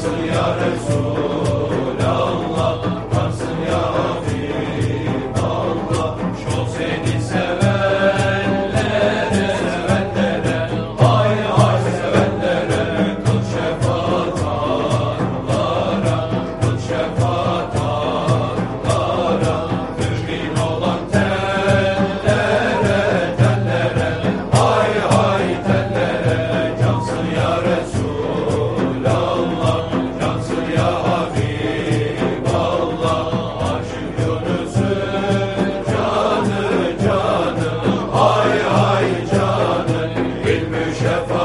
Salve al Sole. hay hay canım ilmi şefaat